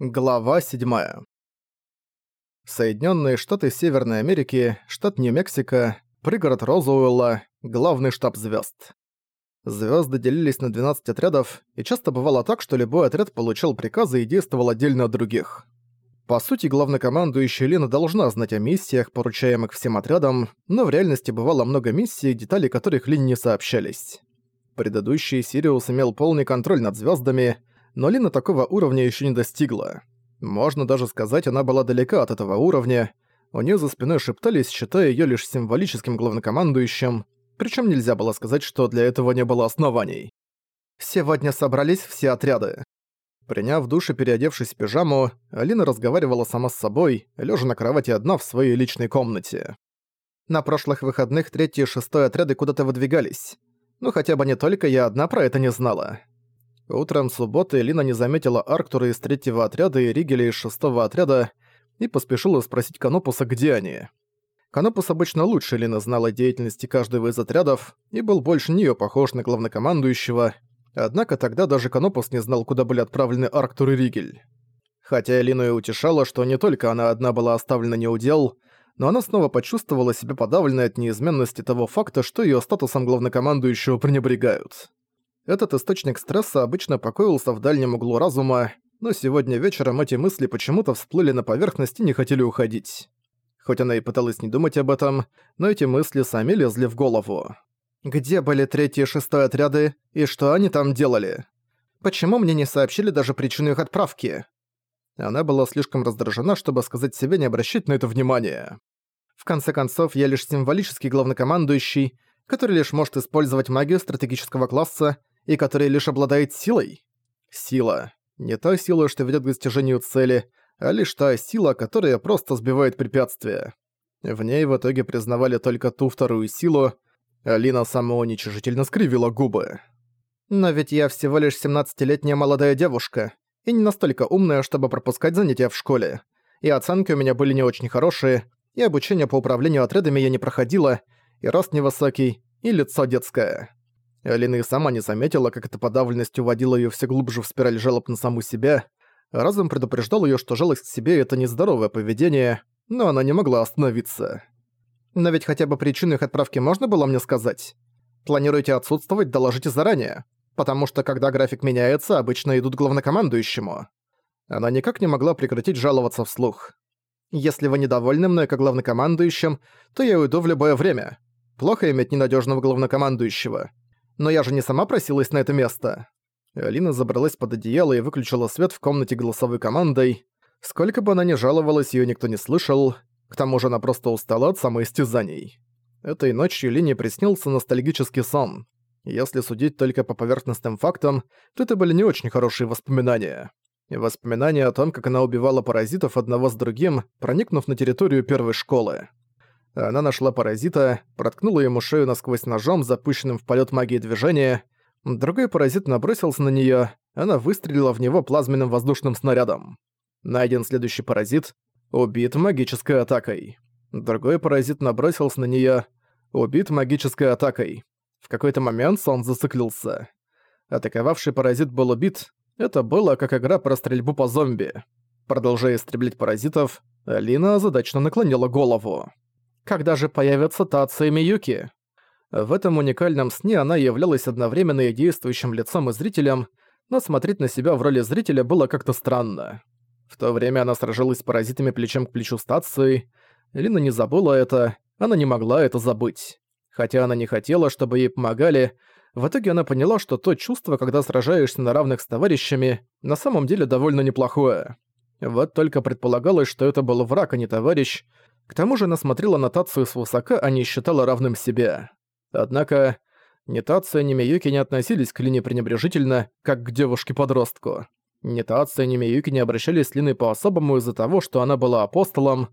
Глава 7. Соединенные Штаты Северной Америки, штат Нью-Мексико, пригород Розуэлла, главный штаб звезд. Звезды делились на 12 отрядов, и часто бывало так, что любой отряд получал приказы и действовал отдельно от других. По сути, главнокомандующая Лина должна знать о миссиях, поручаемых всем отрядам, но в реальности бывало много миссий, детали которых Лине не сообщались. Предыдущий Сириус имел полный контроль над звездами, но Лина такого уровня еще не достигла. Можно даже сказать, она была далека от этого уровня. У нее за спиной шептались, считая ее лишь символическим главнокомандующим, причем нельзя было сказать, что для этого не было оснований. Сегодня собрались все отряды. Приняв душ и переодевшись в пижаму, Алина разговаривала сама с собой, лежа на кровати одна в своей личной комнате. На прошлых выходных третий и шестой отряды куда-то выдвигались. Ну хотя бы не только я одна про это не знала. Утром субботы Лина не заметила Арктура из третьего отряда и Ригеля из шестого отряда и поспешила спросить Канопуса, где они. Канопус обычно лучше Лины знала деятельности каждого из отрядов и был больше неё похож на главнокомандующего, однако тогда даже Канопус не знал, куда были отправлены Арктур и Ригель. Хотя Лину и утешало, что не только она одна была оставлена неудел, но она снова почувствовала себя подавленной от неизменности того факта, что её статусом главнокомандующего пренебрегают. Этот источник стресса обычно покоился в дальнем углу разума, но сегодня вечером эти мысли почему-то всплыли на поверхность и не хотели уходить. Хоть она и пыталась не думать об этом, но эти мысли сами лезли в голову. Где были третий и шестой отряды, и что они там делали? Почему мне не сообщили даже причину их отправки? Она была слишком раздражена, чтобы сказать себе не обращать на это внимания. В конце концов, я лишь символический главнокомандующий, который лишь может использовать магию стратегического класса и который лишь обладает силой. Сила. Не та сила, что ведет к достижению цели, а лишь та сила, которая просто сбивает препятствия. В ней в итоге признавали только ту вторую силу, Алина самоуничижительно скривила губы. «Но ведь я всего лишь 17-летняя молодая девушка, и не настолько умная, чтобы пропускать занятия в школе. И оценки у меня были не очень хорошие, и обучение по управлению отрядами я не проходила, и рост невысокий, и лицо детское. Алина и сама не заметила, как эта подавленность уводила её все глубже в спираль жалоб на саму себя. Разум предупреждал её, что жалость к себе — это нездоровое поведение, но она не могла остановиться. Но ведь хотя бы причину их отправки можно было мне сказать? Планируете отсутствовать, доложите заранее, потому что когда график меняется, обычно идут главнокомандующему. Она никак не могла прекратить жаловаться вслух. Если вы недовольны мной как главнокомандующим, то я уйду в любое время. Плохо иметь ненадежного главнокомандующего. Но я же не сама просилась на это место. Алина забралась под одеяло и выключила свет в комнате голосовой командой. Сколько бы она ни жаловалась, её никто не слышал. К тому же она просто устала от самоистязаний. Этой ночью Лине приснился ностальгический сон. Если судить только по поверхностным фактам, то это были не очень хорошие воспоминания. Воспоминания о том, как она убивала паразитов одного с другим, проникнув на территорию первой школы. Она нашла паразита, проткнула ему шею насквозь ножом, запущенным в полет магии движения. Другой паразит набросился на нее, она выстрелила в него плазменным воздушным снарядом. Найден следующий паразит, убит магической атакой. Другой паразит набросился на нее, убит магической атакой. В какой-то момент сон зациклился. Атаковавший паразит был убит, это было как игра про стрельбу по зомби. Продолжая истреблять паразитов, Алина озадачно наклонила голову. Когда же появятся Тацу и Миюки? В этом уникальном сне она являлась одновременно и действующим лицом и зрителем, но смотреть на себя в роли зрителя было как-то странно. В то время она сражалась с паразитами плечом к плечу с Тацией. Лина не забыла это, она не могла это забыть. Хотя она не хотела, чтобы ей помогали, в итоге она поняла, что то чувство, когда сражаешься на равных с товарищами, на самом деле довольно неплохое. Вот только предполагалось, что это был враг, а не товарищ, к тому же она смотрела на Тацию свысока, а не считала равным себе. Однако, ни Тация, ни Миюки не относились к Лине пренебрежительно, как к девушке-подростку. Ни Тация, ни Миюки не обращались с Линой по-особому из-за того, что она была апостолом.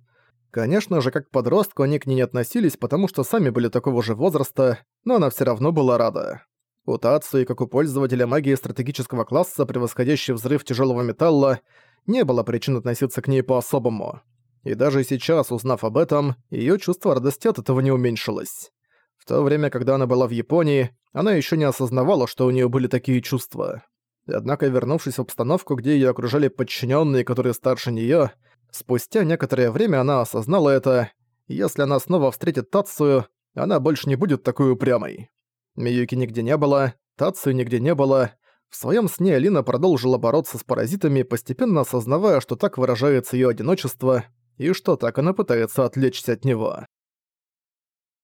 Конечно же, как к подростку они к ней не относились, потому что сами были такого же возраста, но она все равно была рада. У Тации, как у пользователя магии стратегического класса, превосходящий взрыв тяжелого металла, не было причин относиться к ней по-особому. И даже сейчас, узнав об этом, её чувство радости от этого не уменьшилось. В то время, когда она была в Японии, она ещё не осознавала, что у неё были такие чувства. Однако, вернувшись в обстановку, где ее окружали подчиненные, которые старше нее, спустя некоторое время она осознала это. Если она снова встретит Тацию, она больше не будет такой упрямой. Миюки нигде не было, Тацию нигде не было. В своем сне Алина продолжила бороться с паразитами, постепенно осознавая, что так выражается ее одиночество, и что так она пытается отвлечься от него.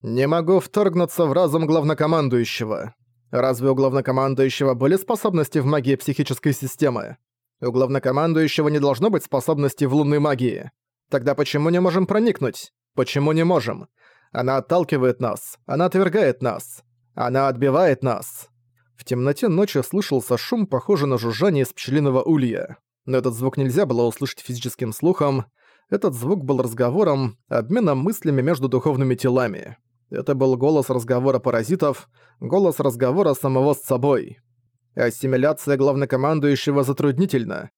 «Не могу вторгнуться в разум главнокомандующего. Разве у главнокомандующего были способности в магии психической системы? У главнокомандующего не должно быть способностей в лунной магии. Тогда почему не можем проникнуть? Почему не можем? Она отталкивает нас, она отвергает нас, она отбивает нас». В темноте ночи слышался шум, похожий на жужжание из пчелиного улья. Но этот звук нельзя было услышать физическим слухом. Этот звук был разговором, обменом мыслями между духовными телами. Это был голос разговора паразитов, голос разговора самого с собой. Ассимиляция главнокомандующего затруднительна.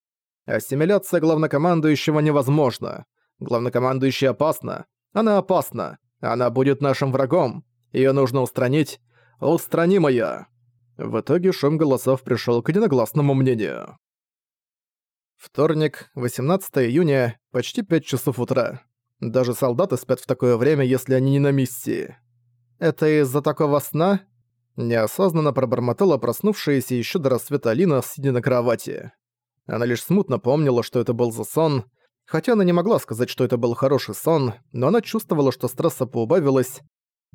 Ассимиляция главнокомандующего невозможна. Главнокомандующий опасна. Она опасна. Она будет нашим врагом. Её нужно устранить. Устраним её. В итоге шум голосов пришёл к единогласному мнению. Вторник, 18 июня, почти 5 часов утра. Даже солдаты спят в такое время, если они не на миссии. «Это из-за такого сна?» Неосознанно пробормотала проснувшаяся еще до рассвета Алина, сидя на кровати. Она лишь смутно помнила, что это был за сон, хотя она не могла сказать, что это был хороший сон, но она чувствовала, что стресса поубавилось.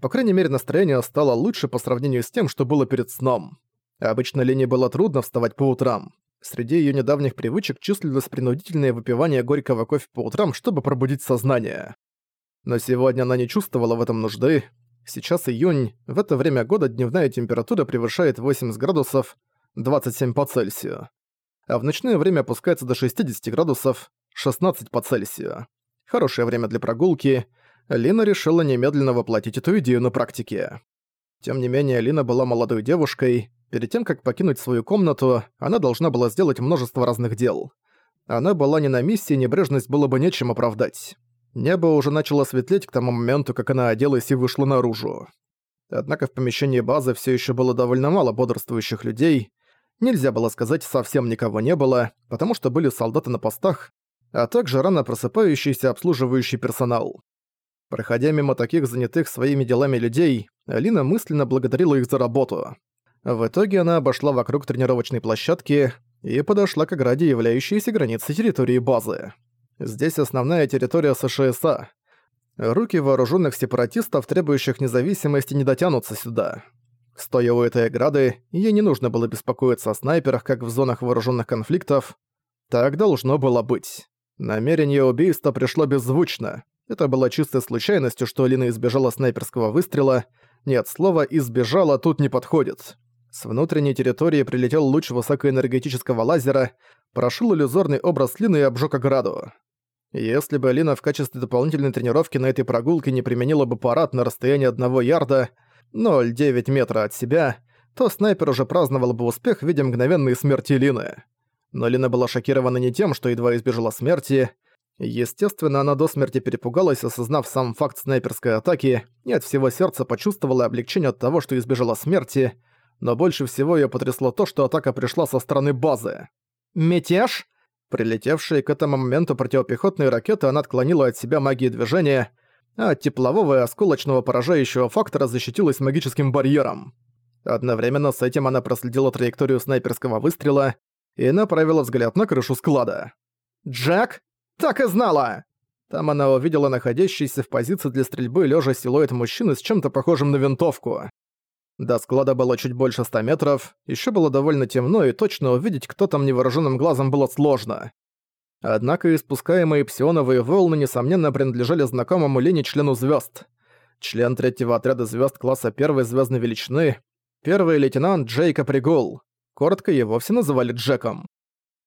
По крайней мере, настроение стало лучше по сравнению с тем, что было перед сном. Обычно Лене было трудно вставать по утрам. Среди ее недавних привычек числилось принудительное выпивание горького кофе по утрам, чтобы пробудить сознание. Но сегодня она не чувствовала в этом нужды, Сейчас июнь, в это время года дневная температура превышает 80 градусов, 27 по Цельсию. А в ночное время опускается до 60 градусов, 16 по Цельсию. Хорошее время для прогулки. Лина решила немедленно воплотить эту идею на практике. Тем не менее, Лина была молодой девушкой. Перед тем, как покинуть свою комнату, она должна была сделать множество разных дел. Она была не на миссии, небрежность было бы нечем оправдать. Небо уже начало светлеть к тому моменту, как она оделась и вышла наружу. Однако в помещении базы все еще было довольно мало бодрствующих людей. Нельзя было сказать, совсем никого не было, потому что были солдаты на постах, а также рано просыпающийся обслуживающий персонал. Проходя мимо таких занятых своими делами людей, Алина мысленно благодарила их за работу. В итоге она обошла вокруг тренировочной площадки и подошла к ограде, являющейся границей территории базы. Здесь основная территория США. Руки вооруженных сепаратистов, требующих независимости, не дотянутся сюда. Стоя у этой ограды, ей не нужно было беспокоиться о снайперах, как в зонах вооруженных конфликтов. Так должно было быть. Намерение убийства пришло беззвучно. Это было чистой случайностью, что Лина избежала снайперского выстрела. Нет, слово «избежала» тут не подходит. С внутренней территории прилетел луч высокоэнергетического лазера, прошил иллюзорный образ Лины и обжег ограду. Если бы Алина в качестве дополнительной тренировки на этой прогулке не применила бы парад на расстоянии одного ярда, 0,9 метра от себя, то снайпер уже праздновал бы успех в виде мгновенной смерти Лины. Но Лина была шокирована не тем, что едва избежала смерти. Естественно, она до смерти перепугалась, осознав сам факт снайперской атаки, и от всего сердца почувствовала облегчение от того, что избежала смерти, но больше всего её потрясло то, что атака пришла со стороны базы. «Мятеж?» Прилетевшие к этому моменту противопехотные ракеты она отклонила от себя магии движения, а от теплового и осколочного поражающего фактора защитилась магическим барьером. Одновременно с этим она проследила траекторию снайперского выстрела и направила взгляд на крышу склада. «Джек? Так и знала!» Там она увидела находящийся в позиции для стрельбы лежа силуэт мужчины с чем-то похожим на винтовку. До склада было чуть больше ста метров, еще было довольно темно, и точно увидеть, кто там невооруженным глазом было сложно. Однако испускаемые псионовые волны, несомненно, принадлежали знакомому Лене члену звезд. Член третьего отряда звезд класса первой звездной величины, первый лейтенант Джейка Пригул. Коротко его все называли Джеком.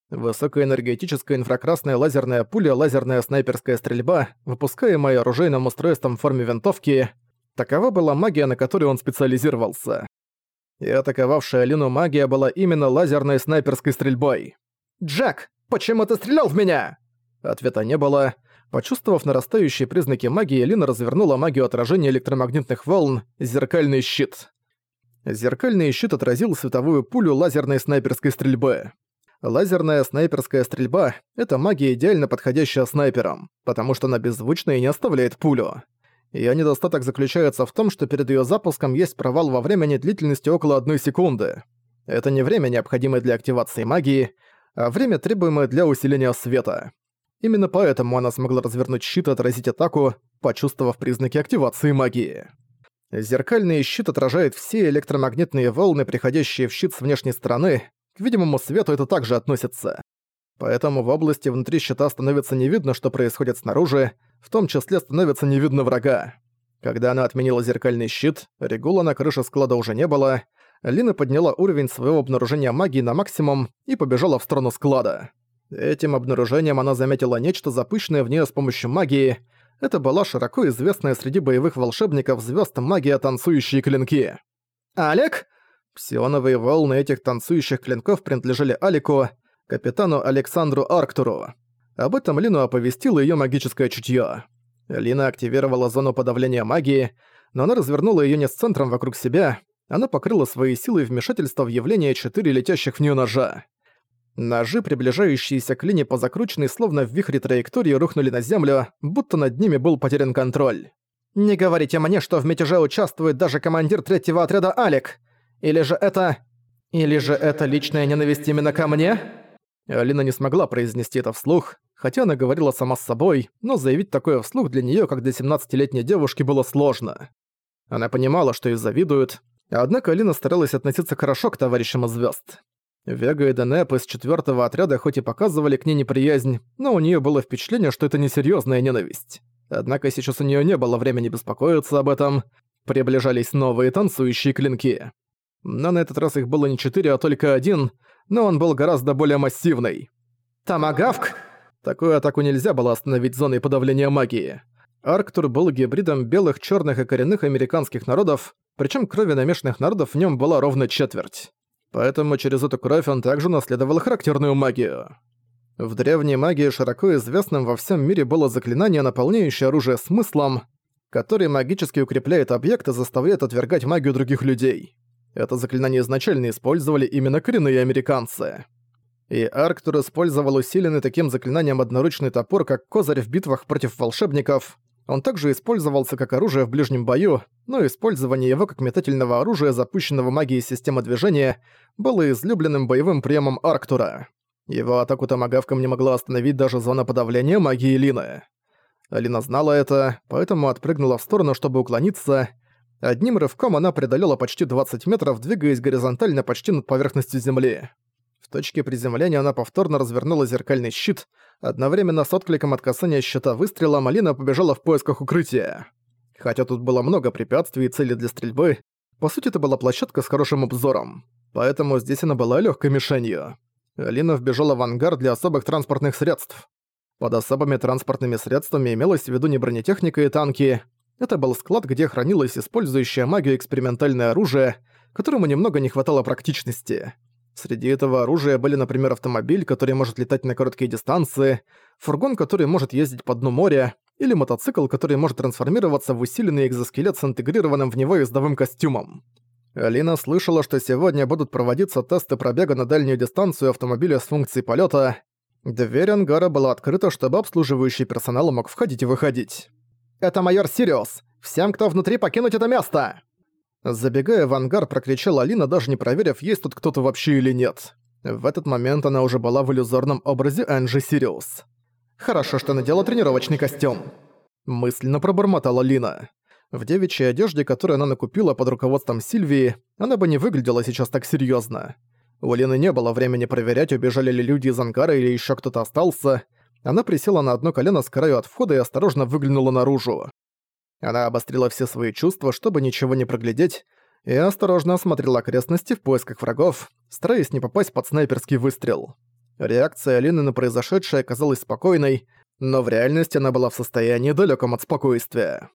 Высокоэнергетическая инфракрасная лазерная пуля, лазерная снайперская стрельба, выпускаемая оружейным устройством в форме винтовки — Такова была магия, на которой он специализировался. И атаковавшая Алину магия была именно лазерной снайперской стрельбой. «Джек, почему ты стрелял в меня?» Ответа не было. Почувствовав нарастающие признаки магии, Лина развернула магию отражения электромагнитных волн «Зеркальный щит». Зеркальный щит отразил световую пулю лазерной снайперской стрельбы. Лазерная снайперская стрельба — это магия, идеально подходящая снайперам, потому что она беззвучна и не оставляет пулю. Её недостаток заключается в том, что перед её запуском есть провал во времени длительностью около одной секунды. Это не время, необходимое для активации магии, а время, требуемое для усиления света. Именно поэтому она смогла развернуть щит и отразить атаку, почувствовав признаки активации магии. Зеркальный щит отражает все электромагнитные волны, приходящие в щит с внешней стороны, к видимому свету это также относится. Поэтому в области внутри щита становится не видно, что происходит снаружи, в том числе становится не видно врага. Когда она отменила зеркальный щит, регула на крыше склада уже не было, Лина подняла уровень своего обнаружения магии на максимум и побежала в сторону склада. Этим обнаружением она заметила нечто, запущенное в нее с помощью магии. Это была широко известная среди боевых волшебников звезд магия танцующие клинки. «Алек?» Псионовые волны этих танцующих клинков принадлежали Алику, капитану Александру Арктуру. Об этом Лину оповестило её магическое чутьё. Лина активировала зону подавления магии, но она развернула её не с центром вокруг себя, она покрыла своей силой вмешательство в явление четыре летящих в неё ножа. Ножи, приближающиеся к Лине по закрученной, словно в вихре траектории, рухнули на землю, будто над ними был потерян контроль. «Не говорите мне, что в мятеже участвует даже командир третьего отряда Алик!» Или же это... Или же это личная ненависть именно ко мне?» Алина не смогла произнести это вслух, хотя она говорила сама с собой, но заявить такое вслух для неё, как для 17-летней девушки, было сложно. Она понимала, что ей завидуют, однако Алина старалась относиться хорошо к товарищам из звёзд. Вега и Денеп из четвёртого отряда хоть и показывали к ней неприязнь, но у неё было впечатление, что это несерьёзная ненависть. Однако сейчас у неё не было времени беспокоиться об этом. Приближались новые танцующие клинки но на этот раз их было не четыре, а только один, но он был гораздо более массивный. «Тамагавк!» Такую атаку нельзя было остановить зоной подавления магии. Арктур был гибридом белых, черных и коренных американских народов, причем крови намешанных народов в нем была ровно четверть. Поэтому через эту кровь он также наследовал характерную магию. В древней магии широко известным во всем мире было заклинание, наполняющее оружие смыслом, который магически укрепляет объект и заставляет отвергать магию других людей. Это заклинание изначально использовали именно коренные американцы. И Арктур использовал усиленный таким заклинанием одноручный топор как козырь в битвах против волшебников. Он также использовался как оружие в ближнем бою, но использование его как метательного оружия, запущенного магией системы движения, было излюбленным боевым приемом Арктура. Его атаку томагавком не могла остановить даже зона подавления магии Лины. Алина знала это, поэтому отпрыгнула в сторону, чтобы уклониться, Одним рывком она преодолела почти 20 метров, двигаясь горизонтально почти над поверхностью земли. Точке приземления она повторно развернула зеркальный щит, одновременно с откликом от касания щита выстрела Малина побежала в поисках укрытия. Хотя тут было много препятствий и целей для стрельбы, по сути это была площадка с хорошим обзором, поэтому здесь она была легкой мишенью. Алина вбежала в ангар для особых транспортных средств. Под особыми транспортными средствами имелось в виду не бронетехника и танки, это был склад, где хранилось использующее магию экспериментальное оружие, которому немного не хватало практичности. Среди этого оружия были, например, автомобиль, который может летать на короткие дистанции, фургон, который может ездить по дну моря, или мотоцикл, который может трансформироваться в усиленный экзоскелет с интегрированным в него ездовым костюмом. Алина слышала, что сегодня будут проводиться тесты пробега на дальнюю дистанцию автомобиля с функцией полета. Дверь ангара была открыта, чтобы обслуживающий персонал мог входить и выходить. «Это майор Сириус! Всем, кто внутри, покинуть это место!» Забегая в ангар, прокричала Алина, даже не проверив, есть тут кто-то вообще или нет. В этот момент она уже была в иллюзорном образе Энджи Сириус. «Хорошо, что надела тренировочный костюм», — мысленно пробормотала Лина. В девичьей одежде, которую она накупила под руководством Сильвии, она бы не выглядела сейчас так серьезно. У Лины не было времени проверять, убежали ли люди из ангара или еще кто-то остался, она присела на одно колено с краю от входа и осторожно выглянула наружу. Она обострила все свои чувства, чтобы ничего не проглядеть, и осторожно осмотрела окрестности в поисках врагов, стараясь не попасть под снайперский выстрел. Реакция Алины на произошедшее оказалась спокойной, но в реальности она была в состоянии далеком от спокойствия.